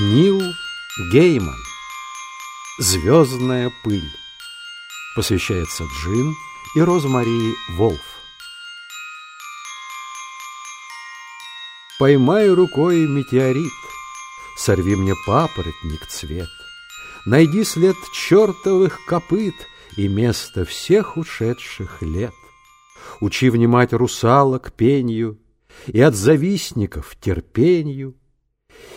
Нил Гейман «Звездная пыль» посвящается Джин и Розмари Волф. Поймай рукой метеорит, Сорви мне папоротник цвет, Найди след чертовых копыт И место всех ушедших лет. Учи внимать русалок пенью И от завистников терпенью,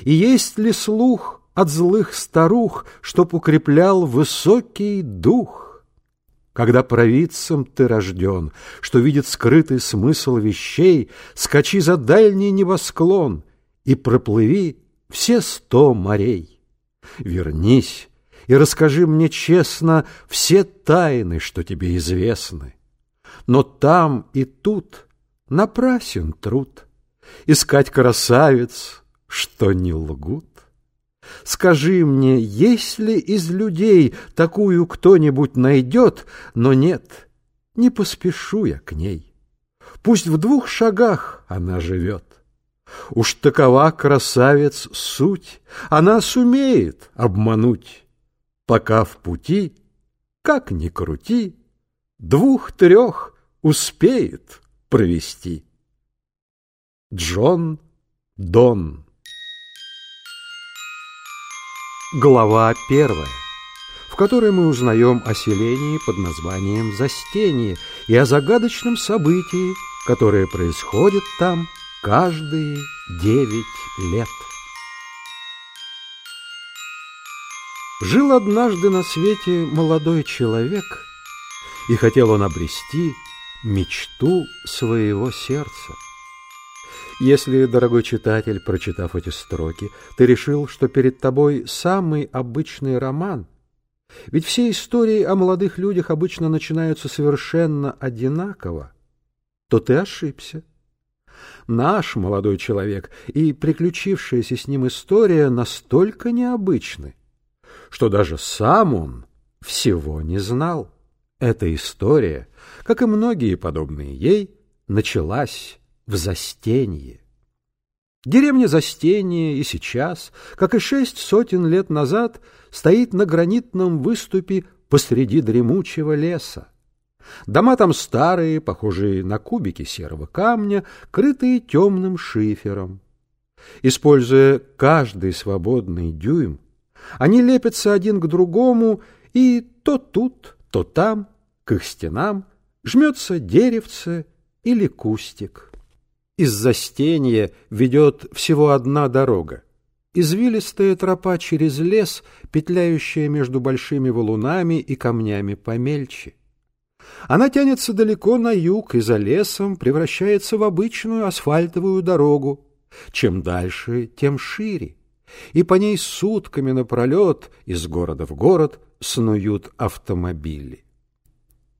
и есть ли слух от злых старух, Чтоб укреплял высокий дух? Когда провидцем ты рожден, Что видит скрытый смысл вещей, Скачи за дальний небосклон И проплыви все сто морей. Вернись и расскажи мне честно Все тайны, что тебе известны. Но там и тут напрасен труд Искать красавиц, что не лгут? Скажи мне, есть ли из людей такую кто-нибудь найдет, но нет, не поспешу я к ней. Пусть в двух шагах она живет. Уж такова красавец суть, она сумеет обмануть. Пока в пути, как ни крути, двух-трех успеет провести. Джон Дон Глава первая, в которой мы узнаем о селении под названием Застенье и о загадочном событии, которое происходит там каждые девять лет. Жил однажды на свете молодой человек, и хотел он обрести мечту своего сердца. Если, дорогой читатель, прочитав эти строки, ты решил, что перед тобой самый обычный роман, ведь все истории о молодых людях обычно начинаются совершенно одинаково, то ты ошибся. Наш молодой человек и приключившаяся с ним история настолько необычны, что даже сам он всего не знал. Эта история, как и многие подобные ей, началась в Застенье. Деревня Застенье и сейчас, как и шесть сотен лет назад, стоит на гранитном выступе посреди дремучего леса. Дома там старые, похожие на кубики серого камня, крытые темным шифером. Используя каждый свободный дюйм, они лепятся один к другому, и то тут, то там, к их стенам, жмется деревце или кустик. Из застенья ведет всего одна дорога. Извилистая тропа через лес, петляющая между большими валунами и камнями помельче. Она тянется далеко на юг и за лесом превращается в обычную асфальтовую дорогу. Чем дальше, тем шире. И по ней сутками напролет из города в город снуют автомобили.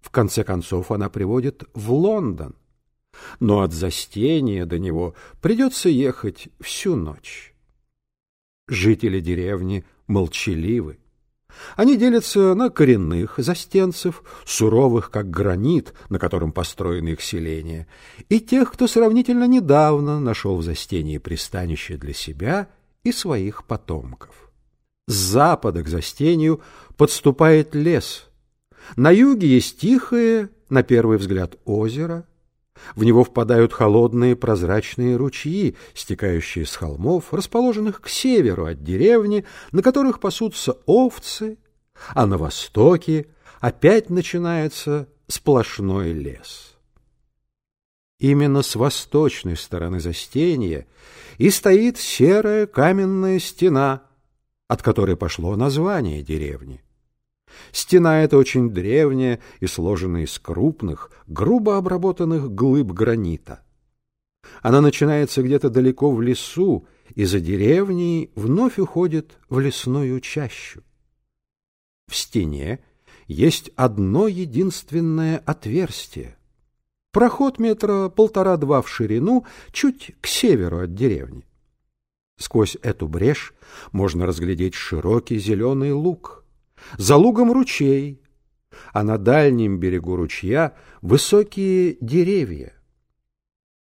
В конце концов она приводит в Лондон но от застения до него придется ехать всю ночь. Жители деревни молчаливы. Они делятся на коренных застенцев, суровых, как гранит, на котором построено их селение, и тех, кто сравнительно недавно нашел в застении пристанище для себя и своих потомков. С запада к застению подступает лес. На юге есть тихое, на первый взгляд, озеро — в него впадают холодные прозрачные ручьи, стекающие с холмов, расположенных к северу от деревни, на которых пасутся овцы, а на востоке опять начинается сплошной лес. Именно с восточной стороны застенья и стоит серая каменная стена, от которой пошло название деревни. Стена эта очень древняя и сложена из крупных, грубо обработанных глыб гранита. Она начинается где-то далеко в лесу и за деревней вновь уходит в лесную чащу. В стене есть одно единственное отверстие. Проход метра полтора-два в ширину, чуть к северу от деревни. Сквозь эту брешь можно разглядеть широкий зеленый луг — за лугом ручей, а на дальнем берегу ручья высокие деревья.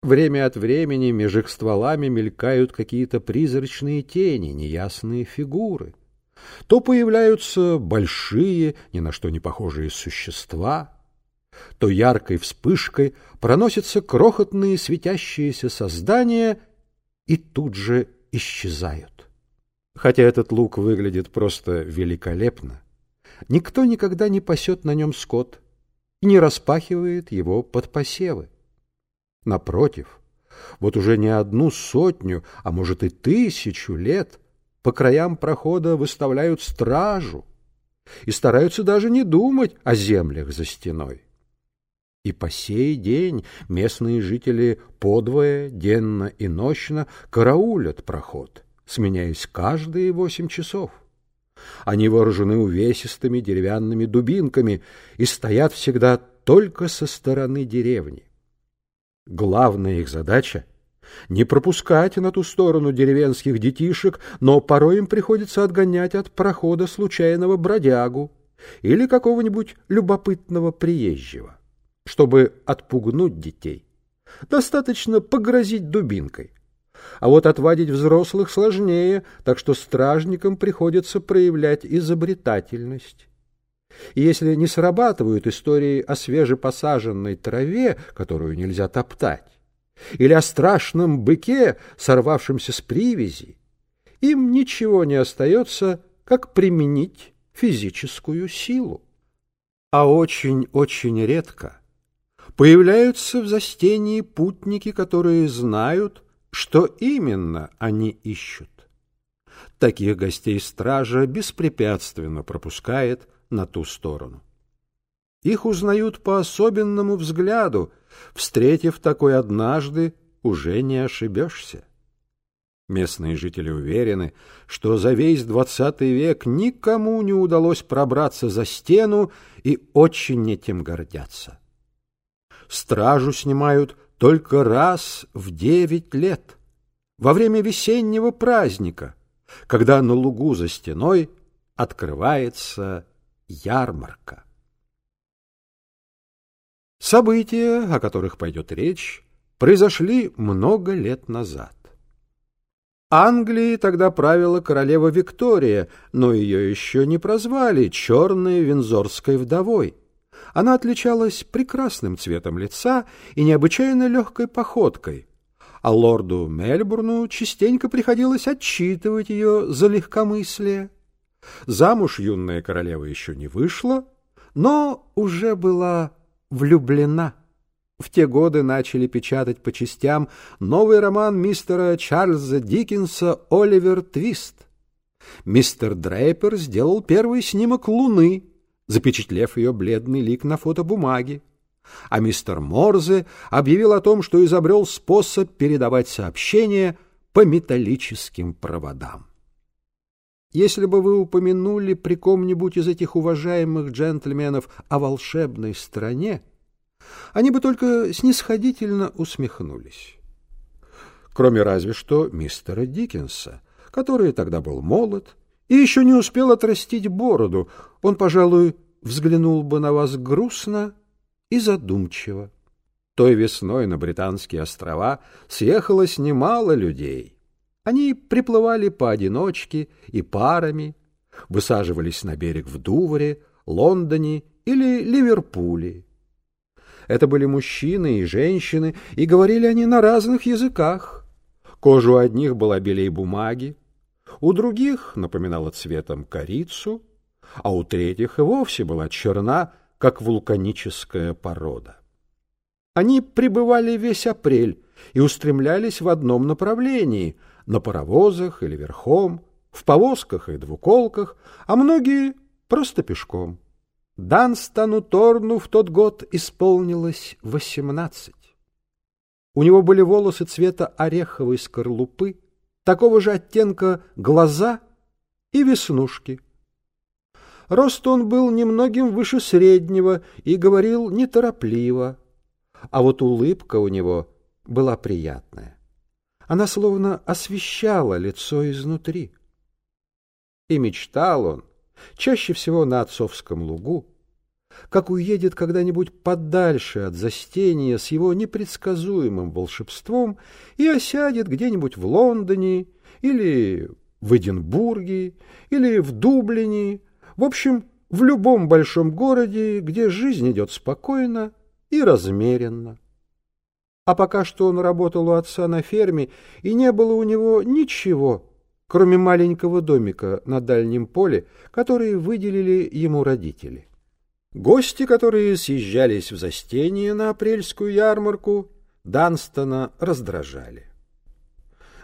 Время от времени меж их стволами мелькают какие-то призрачные тени, неясные фигуры. То появляются большие, ни на что не похожие существа, то яркой вспышкой проносятся крохотные светящиеся создания и тут же исчезают. Хотя этот лук выглядит просто великолепно, никто никогда не пасет на нем скот и не распахивает его под посевы. Напротив, вот уже не одну сотню, а может и тысячу лет по краям прохода выставляют стражу и стараются даже не думать о землях за стеной. И по сей день местные жители подвое, денно и нощно караулят проход, сменяясь каждые восемь часов. Они вооружены увесистыми деревянными дубинками и стоят всегда только со стороны деревни. Главная их задача — не пропускать на ту сторону деревенских детишек, но порой им приходится отгонять от прохода случайного бродягу или какого-нибудь любопытного приезжего. Чтобы отпугнуть детей, достаточно погрозить дубинкой. А вот отвадить взрослых сложнее, так что стражникам приходится проявлять изобретательность. И если не срабатывают истории о свежепосаженной траве, которую нельзя топтать, или о страшном быке, сорвавшемся с привязи, им ничего не остается, как применить физическую силу. А очень-очень редко появляются в застении путники, которые знают, что именно они ищут. Таких гостей стража беспрепятственно пропускает на ту сторону. Их узнают по особенному взгляду, встретив такой однажды, уже не ошибешься. Местные жители уверены, что за весь двадцатый век никому не удалось пробраться за стену и очень этим гордятся. Стражу снимают только раз в девять лет, во время весеннего праздника, когда на лугу за стеной открывается ярмарка. События, о которых пойдет речь, произошли много лет назад. Англии тогда правила королева Виктория, но ее еще не прозвали черной вензорской вдовой. Она отличалась прекрасным цветом лица и необычайно легкой походкой, а лорду Мельбурну частенько приходилось отчитывать ее за легкомыслие. Замуж юная королева еще не вышла, но уже была влюблена. В те годы начали печатать по частям новый роман мистера Чарльза Диккенса «Оливер Твист». Мистер Дрейпер сделал первый снимок Луны, запечатлев ее бледный лик на фотобумаге. А мистер Морзе объявил о том, что изобрел способ передавать сообщения по металлическим проводам. Если бы вы упомянули при ком-нибудь из этих уважаемых джентльменов о волшебной стране, они бы только снисходительно усмехнулись. Кроме разве что мистера Диккенса, который тогда был молод и еще не успел отрастить бороду, он, пожалуй, взглянул бы на вас грустно и задумчиво. Той весной на Британские острова съехалось немало людей — они приплывали поодиночке и парами, высаживались на берег в Дувре, Лондоне или Ливерпуле. Это были мужчины и женщины, и говорили они на разных языках. Кожа у одних была белее бумаги, у других напоминала цветом корицу, а у третьих и вовсе была черна, как вулканическая порода. Они пребывали весь апрель и устремлялись в одном направлении — на паровозах или верхом, в повозках и двуколках, а многие просто пешком. Данстану Торну в тот год исполнилось восемнадцать. У него были волосы цвета ореховой скорлупы, такого же оттенка глаза и веснушки. Рост он был немногим выше среднего и говорил неторопливо, а вот улыбка у него была приятная. Она словно освещала лицо изнутри. И мечтал он, чаще всего на отцовском лугу, как уедет когда-нибудь подальше от застения с его непредсказуемым волшебством и осядет где-нибудь в Лондоне или в Эдинбурге или в Дублине, в общем, в любом большом городе, где жизнь идет спокойно и размеренно. А пока что он работал у отца на ферме, и не было у него ничего, кроме маленького домика на дальнем поле, который выделили ему родители. Гости, которые съезжались в застенье на апрельскую ярмарку, Данстона раздражали.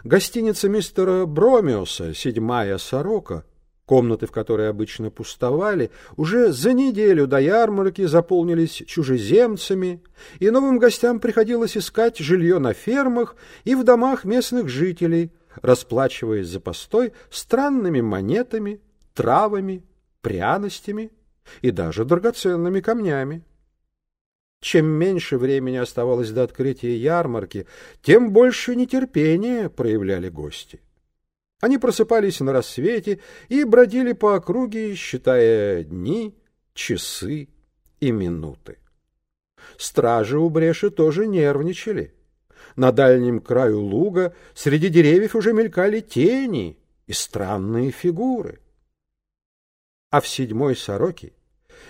Гостиница мистера Бромиуса «Седьмая сорока», комнаты в которой обычно пустовали, уже за неделю до ярмарки заполнились чужеземцами, и новым гостям приходилось искать жилье на фермах и в домах местных жителей, расплачиваясь за постой странными монетами, травами, пряностями и даже драгоценными камнями. Чем меньше времени оставалось до открытия ярмарки, тем больше нетерпения проявляли гости. Они просыпались на рассвете и бродили по округе, считая дни, часы и минуты. Стражи у бреши тоже нервничали. На дальнем краю луга среди деревьев уже мелькали тени и странные фигуры. А в седьмой сороке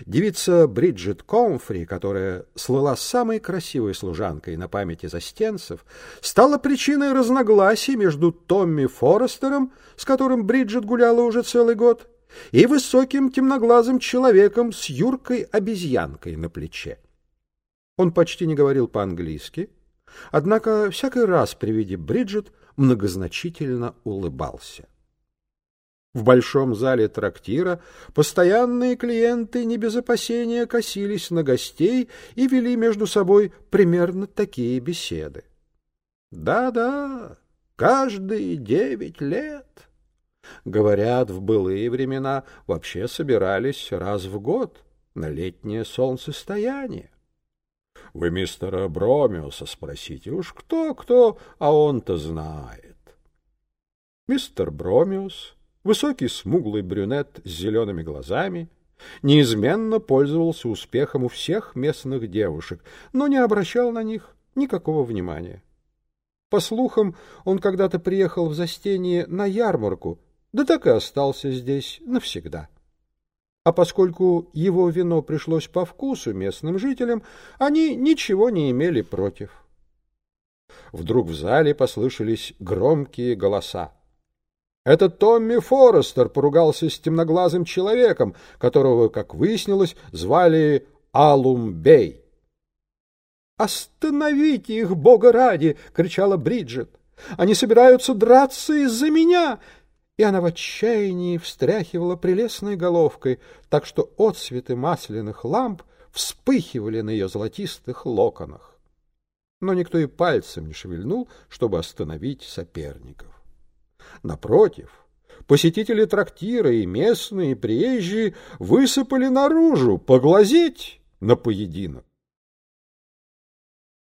девица Бриджит Комфри, которая слыла самой красивой служанкой на памяти застенцев, стала причиной разногласий между Томми Форестером, с которым Бриджит гуляла уже целый год, и высоким темноглазым человеком с юркой-обезьянкой на плече. Он почти не говорил по-английски, Однако всякий раз при виде Бриджит многозначительно улыбался. В большом зале трактира постоянные клиенты не без опасения косились на гостей и вели между собой примерно такие беседы. «Да-да, каждые девять лет». Говорят, в былые времена вообще собирались раз в год на летнее солнцестояние. Вы мистера Бромиуса спросите. Уж кто-кто, а он-то знает. Мистер Бромиус, высокий смуглый брюнет с зелеными глазами, неизменно пользовался успехом у всех местных девушек, но не обращал на них никакого внимания. По слухам, он когда-то приехал в Застенье на ярмарку, да так и остался здесь навсегда. А поскольку его вино пришлось по вкусу местным жителям, они ничего не имели против. Вдруг в зале послышались громкие голоса. Это Томми Форестер поругался с темноглазым человеком, которого, как выяснилось, звали Алум Бей. «Остановите их, Бога ради!» — кричала Бриджит. «Они собираются драться из-за меня! и она в отчаянии встряхивала прелестной головкой, так что отсветы масляных ламп вспыхивали на ее золотистых локонах. Но никто и пальцем не шевельнул, чтобы остановить соперников. Напротив, посетители трактира и местные, и приезжие высыпали наружу поглазеть на поединок.